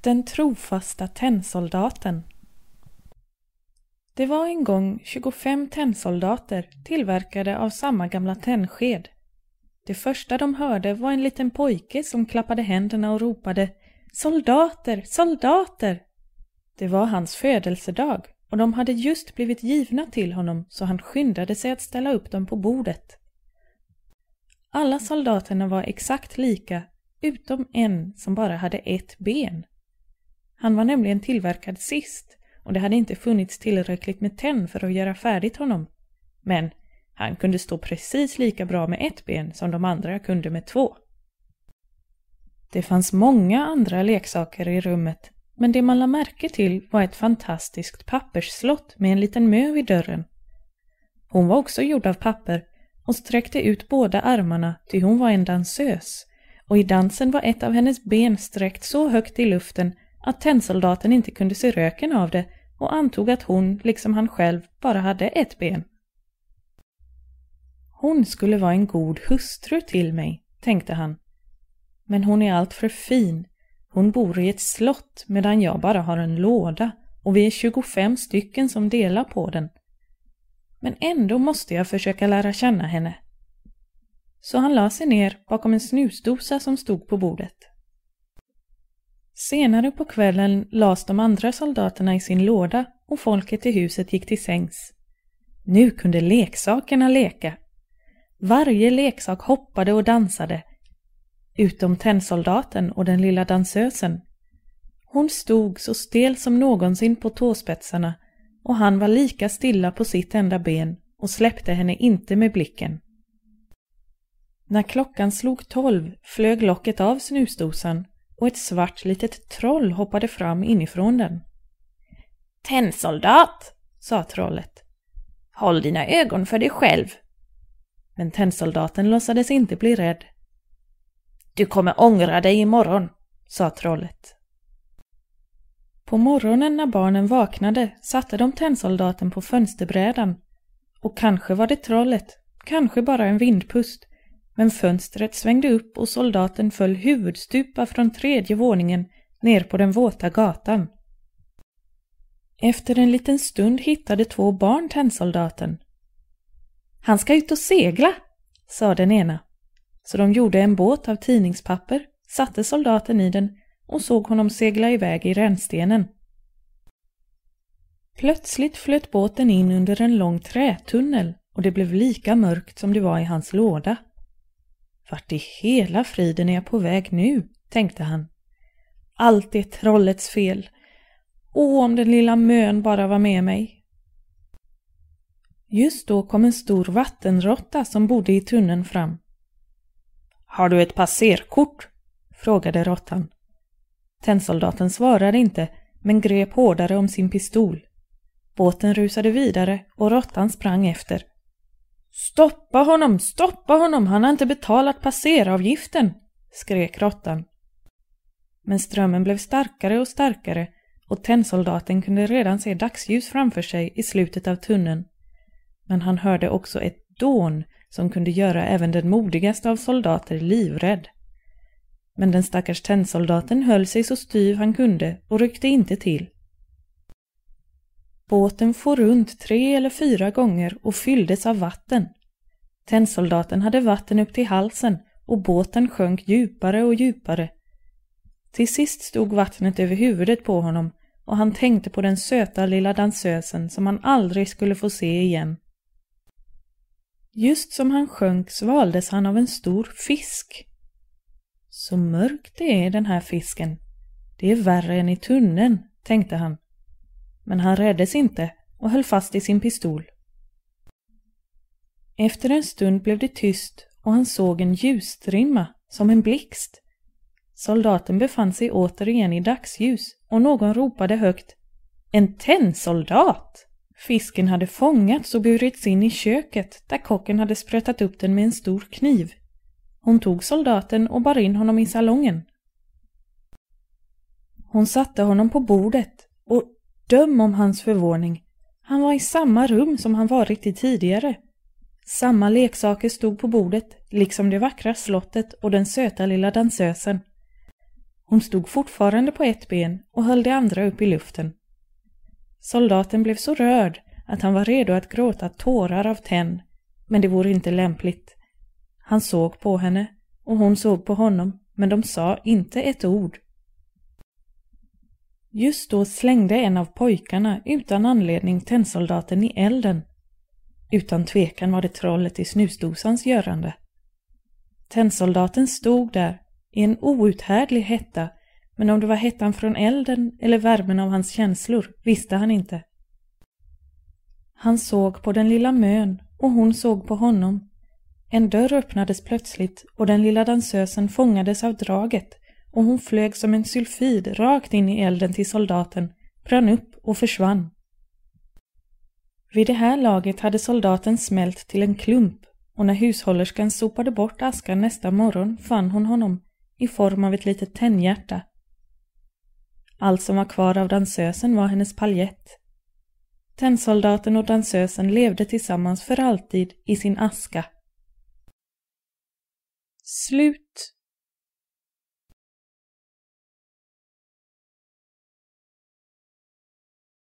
Den trofasta tennsoldaten Det var en gång 25 tennsoldater tillverkade av samma gamla tennsked. Det första de hörde var en liten pojke som klappade händerna och ropade Soldater, soldater! Det var hans födelsedag och de hade just blivit givna till honom så han skyndade sig att ställa upp dem på bordet. Alla soldaterna var exakt lika utom en som bara hade ett ben. Han var nämligen tillverkad sist och det hade inte funnits tillräckligt med tenn för att göra färdigt honom. Men han kunde stå precis lika bra med ett ben som de andra kunde med två. Det fanns många andra leksaker i rummet, men det man lade märke till var ett fantastiskt pappersslott med en liten mö vid dörren. Hon var också gjord av papper och sträckte ut båda armarna ty hon var en dansös och i dansen var ett av hennes ben sträckt så högt i luften att tennsoldaten inte kunde se röken av det och antog att hon, liksom han själv, bara hade ett ben. Hon skulle vara en god hustru till mig, tänkte han. Men hon är alltför fin. Hon bor i ett slott medan jag bara har en låda och vi är 25 stycken som delar på den. Men ändå måste jag försöka lära känna henne. Så han la sig ner bakom en snusdosa som stod på bordet. Senare på kvällen lades de andra soldaterna i sin låda och folket i huset gick till sängs. Nu kunde leksakerna leka. Varje leksak hoppade och dansade, utom tennsoldaten och den lilla dansösen. Hon stod så stel som någonsin på tåspetsarna och han var lika stilla på sitt enda ben och släppte henne inte med blicken. När klockan slog tolv flög locket av snusdosan och ett svart litet troll hoppade fram inifrån den. Tennsoldat, sa trollet. Håll dina ögon för dig själv. Men tennsoldaten låtsades inte bli rädd. Du kommer ångra dig imorgon, sa trollet. På morgonen när barnen vaknade satte de tennsoldaten på fönsterbrädan. Och kanske var det trollet, kanske bara en vindpust. Men fönstret svängde upp och soldaten föll huvudstupa från tredje våningen ner på den våta gatan. Efter en liten stund hittade två barn tennsoldaten. Han ska ut och segla, sa den ena. Så de gjorde en båt av tidningspapper, satte soldaten i den och såg honom segla iväg i rännstenen. Plötsligt flöt båten in under en lång trätunnel och det blev lika mörkt som det var i hans låda. Vart i hela friden är jag på väg nu, tänkte han. Allt är trollets fel. Åh, om den lilla mön bara var med mig. Just då kom en stor vattenråtta som bodde i tunneln fram. Har du ett passerkort? frågade råttan. Tennsoldaten svarade inte, men grep hårdare om sin pistol. Båten rusade vidare och råttan sprang efter. Stoppa honom, stoppa honom, han har inte betalat passeravgiften, skrek råttan. Men strömmen blev starkare och starkare och tennsoldaten kunde redan se dagsljus framför sig i slutet av tunneln. Men han hörde också ett dån som kunde göra även den modigaste av soldater livrädd. Men den stackars tennsoldaten höll sig så styv han kunde och ryckte inte till. Båten for runt tre eller fyra gånger och fylldes av vatten. Tennsoldaten hade vatten upp till halsen och båten sjönk djupare och djupare. Till sist stod vattnet över huvudet på honom och han tänkte på den söta lilla dansösen som han aldrig skulle få se igen. Just som han sjönk svaldes han av en stor fisk. Så mörkt det är den här fisken. Det är värre än i tunneln, tänkte han. Men han räddes inte och höll fast i sin pistol. Efter en stund blev det tyst och han såg en ljusstrimma, som en blixt. Soldaten befann sig återigen i dagsljus och någon ropade högt En tennsoldat! Fisken hade fångats och burits in i köket där kocken hade sprättat upp den med en stor kniv. Hon tog soldaten och bar in honom i salongen. Hon satte honom på bordet och döm om hans förvåning. Han var i samma rum som han varit i tidigare. Samma leksaker stod på bordet, liksom det vackra slottet och den söta lilla dansösen. Hon stod fortfarande på ett ben och höll det andra upp i luften. Soldaten blev så rörd att han var redo att gråta tårar av tenn, men det vore inte lämpligt. Han såg på henne och hon såg på honom, men de sa inte ett ord. Just då slängde en av pojkarna utan anledning tennsoldaten i elden. Utan tvekan var det trollet i snusdosans görande. Tennsoldaten stod där i en outhärdlig hetta, men om det var hettan från elden eller värmen av hans känslor visste han inte. Han såg på den lilla mön och hon såg på honom. En dörr öppnades plötsligt och den lilla dansösen fångades av draget och hon flög som en sylfid rakt in i elden till soldaten, brann upp och försvann. Vid det här laget hade soldaten smält till en klump och när hushållerskan sopade bort askan nästa morgon fann hon honom i form av ett litet tennhjärta. Allt som var kvar av dansösen var hennes paljett. Tennsoldaten och dansösen levde tillsammans för alltid i sin aska. Slut